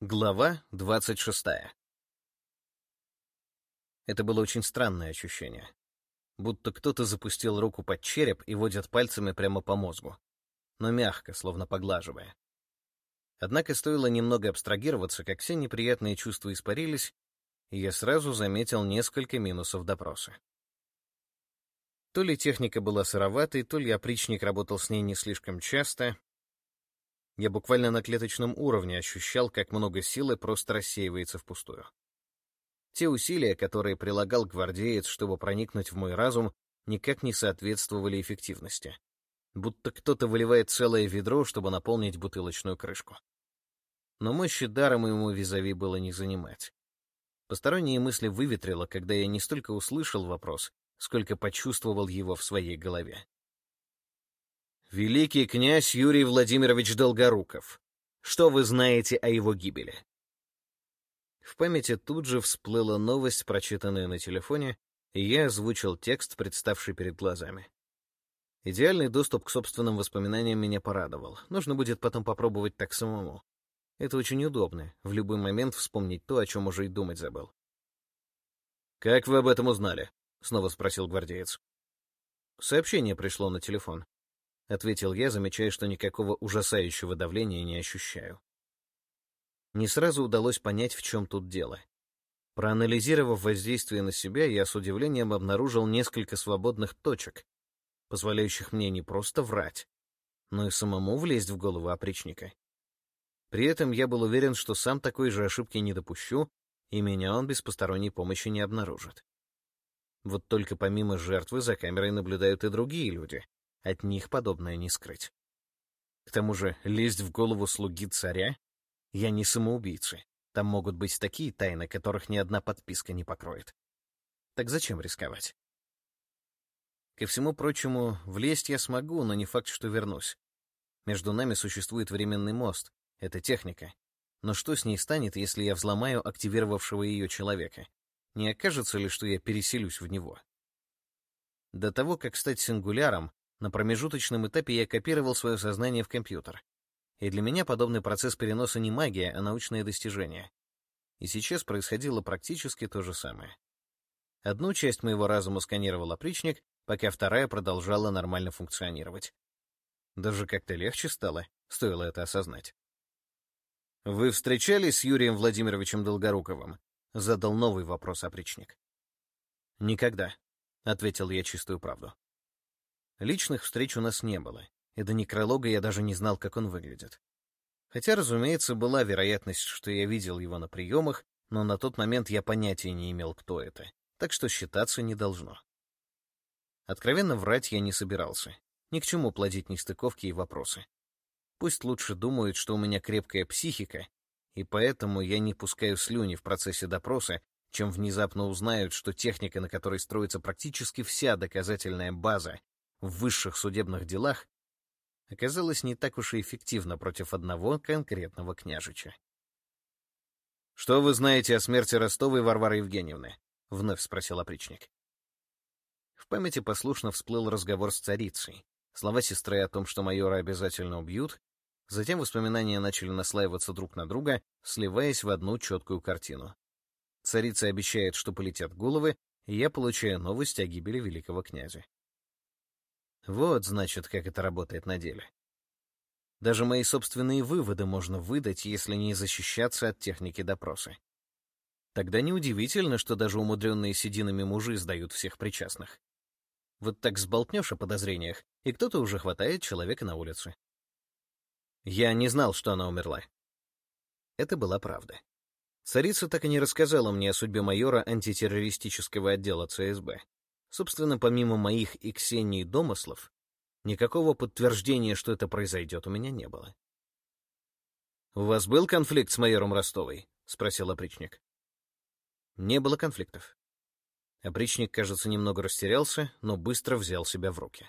Глава 26. Это было очень странное ощущение. Будто кто-то запустил руку под череп и водит пальцами прямо по мозгу. Но мягко, словно поглаживая. Однако стоило немного абстрагироваться, как все неприятные чувства испарились, и я сразу заметил несколько минусов допроса. То ли техника была сыроватой, то ли опричник работал с ней не слишком часто, я буквально на клеточном уровне ощущал, как много силы просто рассеивается впустую. Те усилия, которые прилагал гвардеец, чтобы проникнуть в мой разум, никак не соответствовали эффективности. Будто кто-то выливает целое ведро, чтобы наполнить бутылочную крышку. Но мощи дара моему визави было не занимать. Посторонние мысли выветрило, когда я не столько услышал вопрос, сколько почувствовал его в своей голове. Великий князь Юрий Владимирович Долгоруков. Что вы знаете о его гибели? В памяти тут же всплыла новость, прочитанная на телефоне, и я озвучил текст, представший перед глазами. Идеальный доступ к собственным воспоминаниям меня порадовал. Нужно будет потом попробовать так самому. Это очень удобно, в любой момент вспомнить то, о чем уже и думать забыл. «Как вы об этом узнали?» — снова спросил гвардеец. Сообщение пришло на телефон. — ответил я, замечая, что никакого ужасающего давления не ощущаю. Не сразу удалось понять, в чем тут дело. Проанализировав воздействие на себя, я с удивлением обнаружил несколько свободных точек, позволяющих мне не просто врать, но и самому влезть в голову опричника. При этом я был уверен, что сам такой же ошибки не допущу, и меня он без посторонней помощи не обнаружит. Вот только помимо жертвы за камерой наблюдают и другие люди, от них подобное не скрыть. К тому же лезть в голову слуги царя? Я не самоубийца. Там могут быть такие тайны, которых ни одна подписка не покроет. Так зачем рисковать? Ко всему прочему, влезть я смогу, но не факт, что вернусь. Между нами существует временный мост. Это техника. Но что с ней станет, если я взломаю активировавшего ее человека? Не окажется ли, что я переселюсь в него? До того, как стать сингуляром, на промежуточном этапе я копировал свое сознание в компьютер. И для меня подобный процесс переноса не магия, а научное достижение. И сейчас происходило практически то же самое. Одну часть моего разума сканировал опричник, пока вторая продолжала нормально функционировать. Даже как-то легче стало, стоило это осознать. «Вы встречались с Юрием Владимировичем Долгоруковым?» — задал новый вопрос опричник. «Никогда», — ответил я чистую правду. Личных встреч у нас не было, и до некролога я даже не знал, как он выглядит. Хотя, разумеется, была вероятность, что я видел его на приемах, но на тот момент я понятия не имел, кто это, так что считаться не должно. Откровенно врать я не собирался. Ни к чему плодить нестыковки и вопросы. Пусть лучше думают, что у меня крепкая психика, и поэтому я не пускаю слюни в процессе допроса, чем внезапно узнают, что техника, на которой строится практически вся доказательная база, в высших судебных делах оказалось не так уж и эффективно против одного конкретного княжича. «Что вы знаете о смерти Ростовой Варвары Евгеньевны?» — вновь спросил опричник. В памяти послушно всплыл разговор с царицей, слова сестры о том, что майора обязательно убьют, затем воспоминания начали наслаиваться друг на друга, сливаясь в одну четкую картину. Царица обещает, что полетят головы, и я получаю новость о гибели великого князя. Вот, значит, как это работает на деле. Даже мои собственные выводы можно выдать, если не защищаться от техники допроса. Тогда неудивительно, что даже умудренные сединами мужи сдают всех причастных. Вот так сболтнешь о подозрениях, и кто-то уже хватает человека на улице. Я не знал, что она умерла. Это была правда. Царица так и не рассказала мне о судьбе майора антитеррористического отдела ЦСБ. Собственно, помимо моих и Ксении домыслов, никакого подтверждения, что это произойдет, у меня не было. «У вас был конфликт с майором Ростовой?» — спросил опричник. Не было конфликтов. Опричник, кажется, немного растерялся, но быстро взял себя в руки.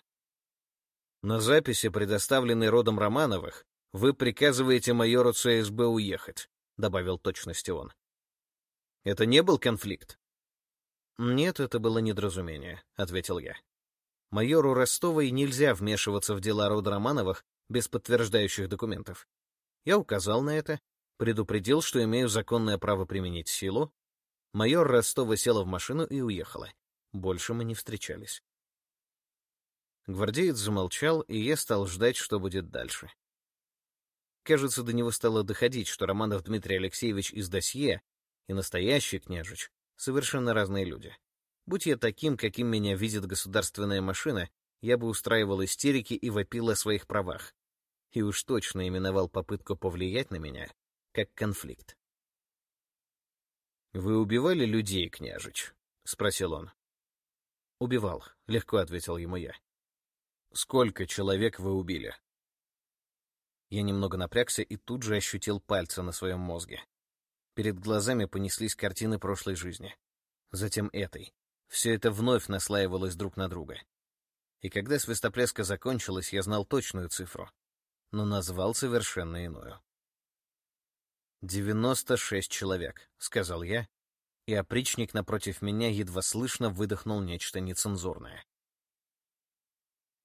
На записи, предоставленной родом Романовых, вы приказываете майору ЦСБ уехать, — добавил точности он. Это не был конфликт? «Нет, это было недоразумение», — ответил я. «Майору Ростовой нельзя вмешиваться в дела рода Романовых без подтверждающих документов. Я указал на это, предупредил, что имею законное право применить силу. Майор Ростова села в машину и уехала. Больше мы не встречались. Гвардеец замолчал, и я стал ждать, что будет дальше. Кажется, до него стало доходить, что Романов Дмитрий Алексеевич из досье и настоящий княжич — совершенно разные люди. Будь я таким, каким меня видит государственная машина, я бы устраивал истерики и вопил о своих правах. И уж точно именовал попытку повлиять на меня как конфликт. «Вы убивали людей, княжич?» — спросил он. «Убивал», — легко ответил ему я. «Сколько человек вы убили?» Я немного напрягся и тут же ощутил пальцы на своем мозге. Перед глазами понеслись картины прошлой жизни. Затем этой. Все это вновь наслаивалось друг на друга. И когда свистопляска закончилась, я знал точную цифру, но назвал совершенно иную. «Девяносто шесть человек», — сказал я, и опричник напротив меня едва слышно выдохнул нечто нецензурное.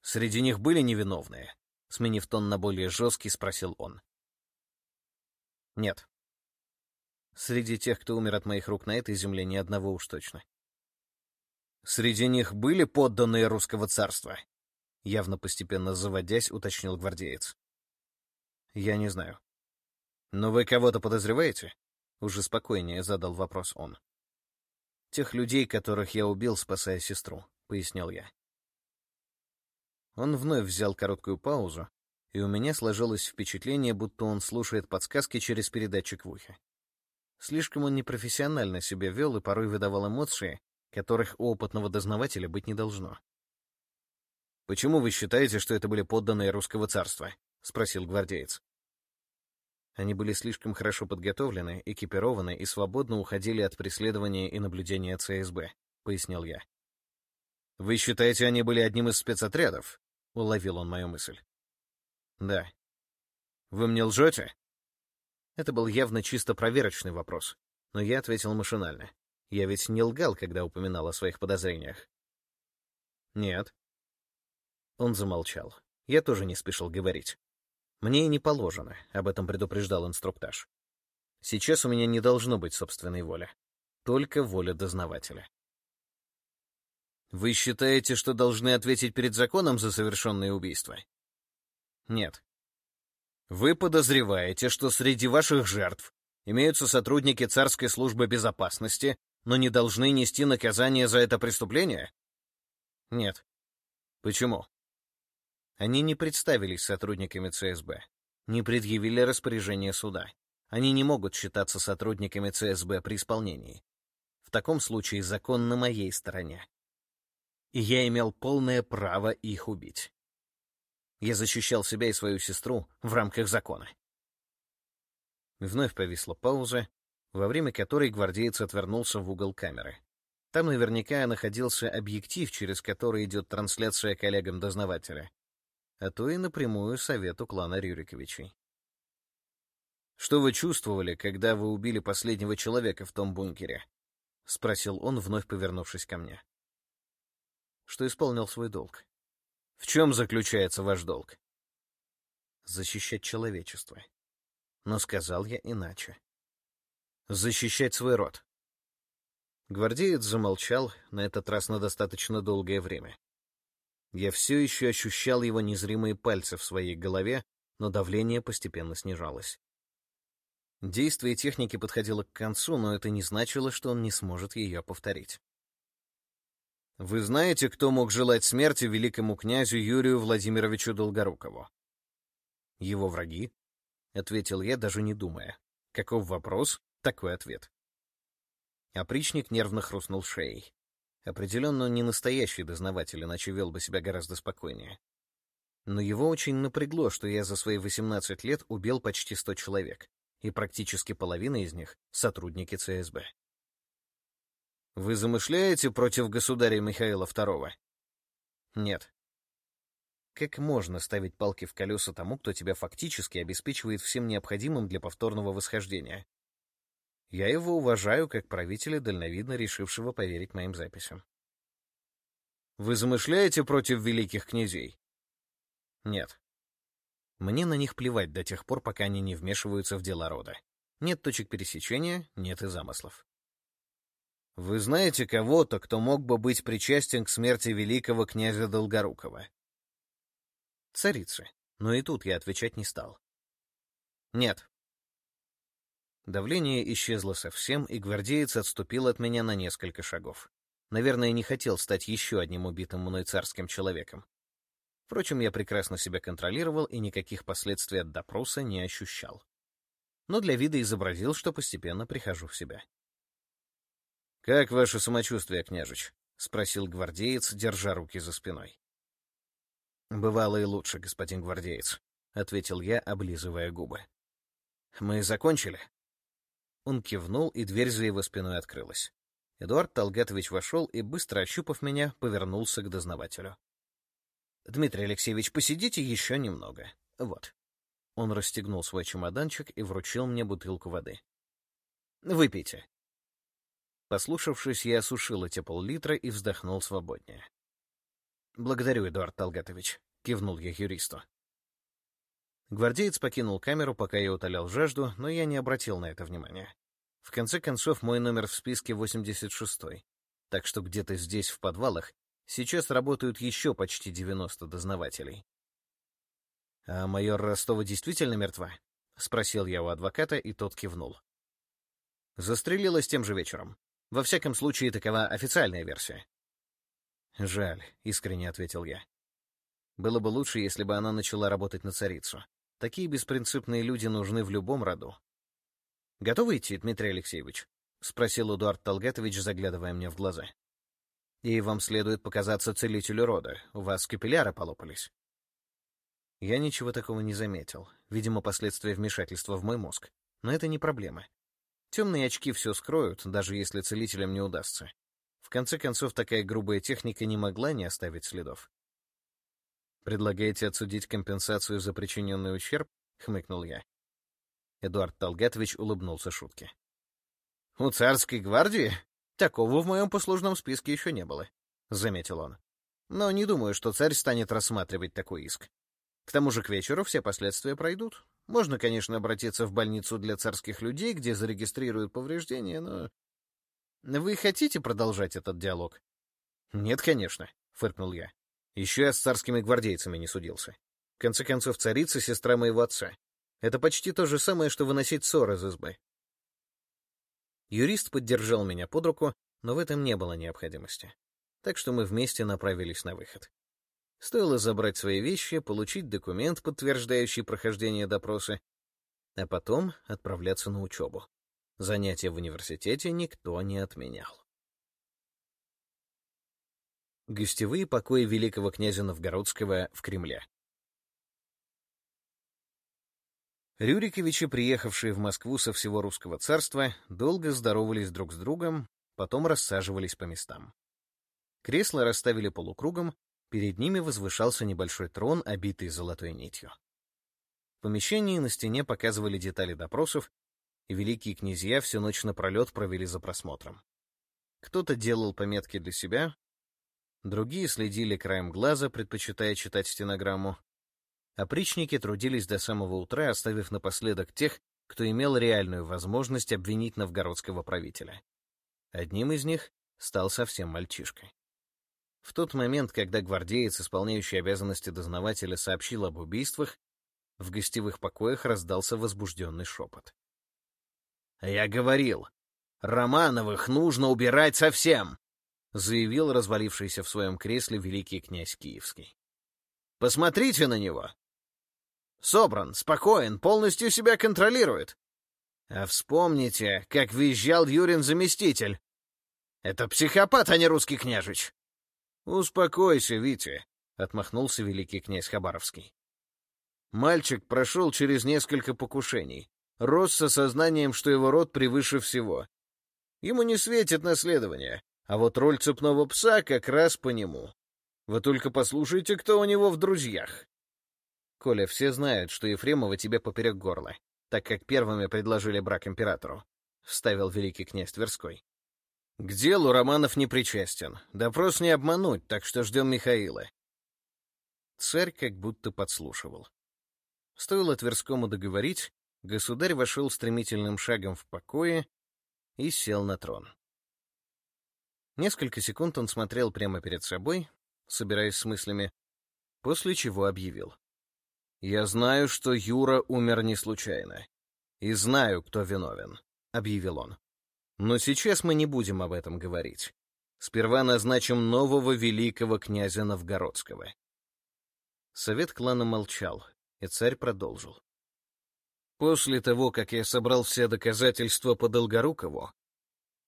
«Среди них были невиновные?» — сменив тон на более жесткий, спросил он. «Нет. Среди тех, кто умер от моих рук на этой земле, ни одного уж точно. Среди них были подданные русского царства?» Явно постепенно заводясь, уточнил гвардеец. «Я не знаю». «Но вы кого-то подозреваете?» Уже спокойнее задал вопрос он. «Тех людей, которых я убил, спасая сестру», — пояснил я. Он вновь взял короткую паузу, и у меня сложилось впечатление, будто он слушает подсказки через передатчик в ухе. Слишком он непрофессионально себя вел и порой выдавал эмоции, которых у опытного дознавателя быть не должно. «Почему вы считаете, что это были подданные русского царства?» — спросил гвардеец. Они были слишком хорошо подготовлены, экипированы и свободно уходили от преследования и наблюдения ЦСБ, — пояснил я. «Вы считаете, они были одним из спецотрядов?» — уловил он мою мысль. «Да». «Вы мне лжете?» Это был явно чисто проверочный вопрос, но я ответил машинально. Я ведь не лгал, когда упоминал о своих подозрениях. Нет. Он замолчал. Я тоже не спешил говорить. Мне и не положено, об этом предупреждал инструктаж. Сейчас у меня не должно быть собственной воли. Только воля дознавателя. Вы считаете, что должны ответить перед законом за совершенные убийства? Нет. Вы подозреваете, что среди ваших жертв имеются сотрудники царской службы безопасности, но не должны нести наказание за это преступление? Нет. Почему? Они не представились сотрудниками ЦСБ, не предъявили распоряжение суда. Они не могут считаться сотрудниками ЦСБ при исполнении. В таком случае закон на моей стороне. И я имел полное право их убить. Я защищал себя и свою сестру в рамках закона. Вновь повисла пауза, во время которой гвардеец отвернулся в угол камеры. Там наверняка находился объектив, через который идет трансляция коллегам дознавателя, а то и напрямую совету клана Рюриковичей. «Что вы чувствовали, когда вы убили последнего человека в том бункере?» — спросил он, вновь повернувшись ко мне. «Что исполнил свой долг». «В чем заключается ваш долг?» «Защищать человечество». Но сказал я иначе защищать свой род. Гвардеец замолчал, на этот раз на достаточно долгое время. Я все еще ощущал его незримые пальцы в своей голове, но давление постепенно снижалось. Действие техники подходило к концу, но это не значило, что он не сможет ее повторить. «Вы знаете, кто мог желать смерти великому князю Юрию Владимировичу Долгорукову?» «Его враги?» — ответил я, даже не думая. «Каков вопрос?» такой ответ. Опричник нервно хрустнул шеей. Определенно не настоящий дознаватель, иначе вел бы себя гораздо спокойнее. Но его очень напрягло, что я за свои 18 лет убил почти 100 человек, и практически половина из них — сотрудники ЦСБ. Вы замышляете против государя Михаила II? Нет. Как можно ставить палки в колеса тому, кто тебя фактически обеспечивает всем необходимым для повторного восхождения? Я его уважаю как правителя, дальновидно решившего поверить моим записям. Вы замышляете против великих князей? Нет. Мне на них плевать до тех пор, пока они не вмешиваются в дела рода. Нет точек пересечения, нет и замыслов. Вы знаете кого-то, кто мог бы быть причастен к смерти великого князя Долгорукова? Царицы. Но и тут я отвечать не стал. Нет. Давление исчезло совсем, и гвардеец отступил от меня на несколько шагов. Наверное, не хотел стать еще одним убитым мной царским человеком. Впрочем, я прекрасно себя контролировал и никаких последствий от допроса не ощущал. Но для вида изобразил, что постепенно прихожу в себя. «Как ваше самочувствие, княжич?» — спросил гвардеец, держа руки за спиной. «Бывало и лучше, господин гвардеец», — ответил я, облизывая губы. «Мы закончили?» Он кивнул, и дверь за его спиной открылась. Эдуард Талгатович вошел и, быстро ощупав меня, повернулся к дознавателю. «Дмитрий Алексеевич, посидите еще немного. Вот». Он расстегнул свой чемоданчик и вручил мне бутылку воды. «Выпейте. Послушавшись, я осушил эти пол-литра и вздохнул свободнее. «Благодарю, Эдуард Талгатович», — кивнул я юристу. Гвардеец покинул камеру, пока я утолял жажду, но я не обратил на это внимания. В конце концов, мой номер в списке 86-й, так что где-то здесь, в подвалах, сейчас работают еще почти 90 дознавателей. «А майор Ростова действительно мертва?» — спросил я у адвоката, и тот кивнул. Застрелилась тем же вечером. Во всяком случае, такова официальная версия. «Жаль», — искренне ответил я. «Было бы лучше, если бы она начала работать на царицу. Такие беспринципные люди нужны в любом роду». «Готовы идти, Дмитрий Алексеевич?» — спросил Эдуард Талгатович, заглядывая мне в глаза. «И вам следует показаться целителю рода. У вас капилляры полопались». Я ничего такого не заметил. Видимо, последствия вмешательства в мой мозг. Но это не проблема. Темные очки все скроют, даже если целителям не удастся. В конце концов, такая грубая техника не могла не оставить следов. «Предлагаете отсудить компенсацию за причиненный ущерб?» — хмыкнул я. Эдуард Талгатович улыбнулся шутке. «У царской гвардии? Такого в моем послужном списке еще не было», — заметил он. «Но не думаю, что царь станет рассматривать такой иск. К тому же к вечеру все последствия пройдут. Можно, конечно, обратиться в больницу для царских людей, где зарегистрируют повреждения, но... Вы хотите продолжать этот диалог? Нет, конечно, — фыркнул я. Еще я с царскими гвардейцами не судился. В конце концов, царица — сестра моего отца. Это почти то же самое, что выносить ссор из избы. Юрист поддержал меня под руку, но в этом не было необходимости. Так что мы вместе направились на выход. Стоило забрать свои вещи, получить документ, подтверждающий прохождение допроса, а потом отправляться на учебу. Занятия в университете никто не отменял. Гостевые покои великого князя Новгородского в Кремле. Рюриковичи, приехавшие в Москву со всего русского царства, долго здоровались друг с другом, потом рассаживались по местам. Кресла расставили полукругом, Перед ними возвышался небольшой трон, обитый золотой нитью. В помещении на стене показывали детали допросов, и великие князья всю ночь напролет провели за просмотром. Кто-то делал пометки для себя, другие следили краем глаза, предпочитая читать стенограмму. Опричники трудились до самого утра, оставив напоследок тех, кто имел реальную возможность обвинить новгородского правителя. Одним из них стал совсем мальчишкой. В тот момент, когда гвардеец, исполняющий обязанности дознавателя, сообщил об убийствах, в гостевых покоях раздался возбужденный шепот. «Я говорил, Романовых нужно убирать совсем!» заявил развалившийся в своем кресле великий князь Киевский. «Посмотрите на него! Собран, спокоен, полностью себя контролирует. А вспомните, как визжал Юрин заместитель. Это психопат, а не русский княжич. «Успокойся, Витя», — отмахнулся великий князь Хабаровский. Мальчик прошел через несколько покушений, рос с осознанием, что его род превыше всего. Ему не светит наследование, а вот роль цепного пса как раз по нему. Вы только послушайте, кто у него в друзьях. Коля, все знают, что Ефремова тебе поперек горла, так как первыми предложили брак императору, — вставил великий князь Тверской. К делу Романов не причастен. Допрос не обмануть, так что ждем Михаила. Царь как будто подслушивал. Стоило Тверскому договорить, Государь вошел стремительным шагом в покое и сел на трон. Несколько секунд он смотрел прямо перед собой, собираясь с мыслями, после чего объявил. «Я знаю, что Юра умер не случайно. И знаю, кто виновен», — объявил он. «Но сейчас мы не будем об этом говорить. Сперва назначим нового великого князя Новгородского». Совет клана молчал, и царь продолжил. После того, как я собрал все доказательства по Долгорукову,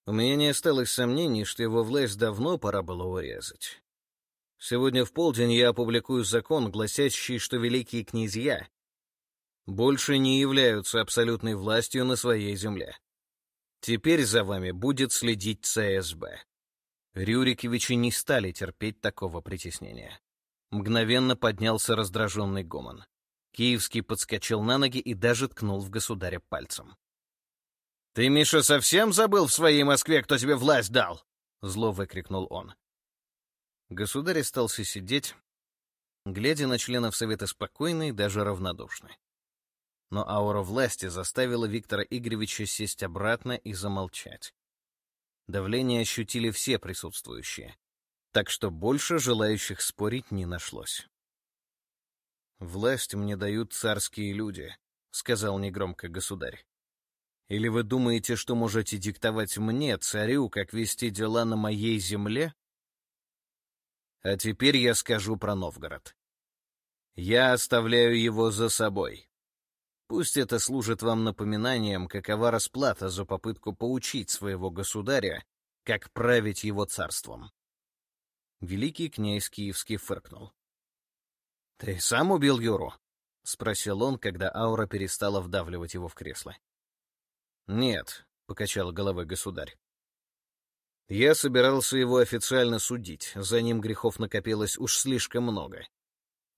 у меня не осталось сомнений, что его власть давно пора было урезать. Сегодня в полдень я опубликую закон, гласящий, что великие князья больше не являются абсолютной властью на своей земле. Теперь за вами будет следить ЦСБ. Рюриковичи не стали терпеть такого притеснения. Мгновенно поднялся раздраженный гомон. Киевский подскочил на ноги и даже ткнул в государя пальцем. «Ты, Миша, совсем забыл в своей Москве, кто тебе власть дал?» — зло выкрикнул он. Государь остался сидеть, глядя на членов Совета спокойно и даже равнодушно. Но аура власти заставила Виктора Игоревича сесть обратно и замолчать. Давление ощутили все присутствующие, так что больше желающих спорить не нашлось. «Власть мне дают царские люди», — сказал негромко государь. «Или вы думаете, что можете диктовать мне, царю, как вести дела на моей земле?» А теперь я скажу про Новгород. Я оставляю его за собой. Пусть это служит вам напоминанием, какова расплата за попытку поучить своего государя, как править его царством. Великий князь Киевский фыркнул. «Ты сам убил Юру?» — спросил он, когда аура перестала вдавливать его в кресло. «Нет», — покачал головой государь. Я собирался его официально судить, за ним грехов накопилось уж слишком много.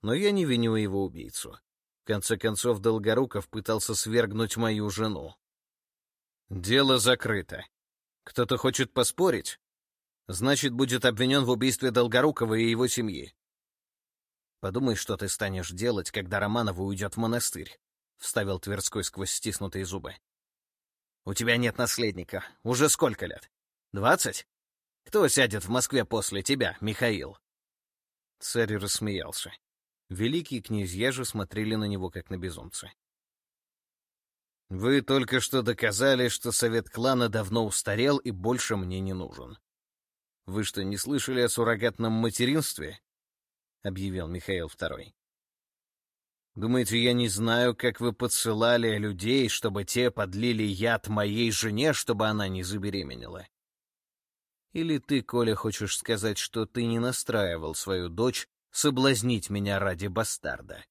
Но я не виню его убийцу. Конце концов, Долгоруков пытался свергнуть мою жену. Дело закрыто. Кто-то хочет поспорить? Значит, будет обвинен в убийстве Долгорукова и его семьи. Подумай, что ты станешь делать, когда Романова уйдет в монастырь, — вставил Тверской сквозь стиснутые зубы. У тебя нет наследника. Уже сколько лет? Двадцать? Кто сядет в Москве после тебя, Михаил?» Царь рассмеялся. Великие князья же смотрели на него, как на безумца. «Вы только что доказали, что совет клана давно устарел и больше мне не нужен. Вы что, не слышали о суррогатном материнстве?» — объявил Михаил II. «Думаете, я не знаю, как вы подсылали людей, чтобы те подлили яд моей жене, чтобы она не забеременела? Или ты, Коля, хочешь сказать, что ты не настраивал свою дочь соблазнить меня ради бастарда?»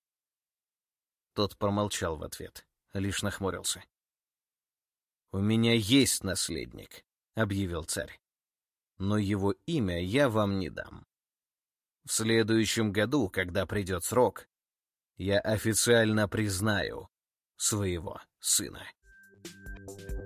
Тот промолчал в ответ, лишь нахмурился. «У меня есть наследник», — объявил царь. «Но его имя я вам не дам. В следующем году, когда придет срок, я официально признаю своего сына». Thank you.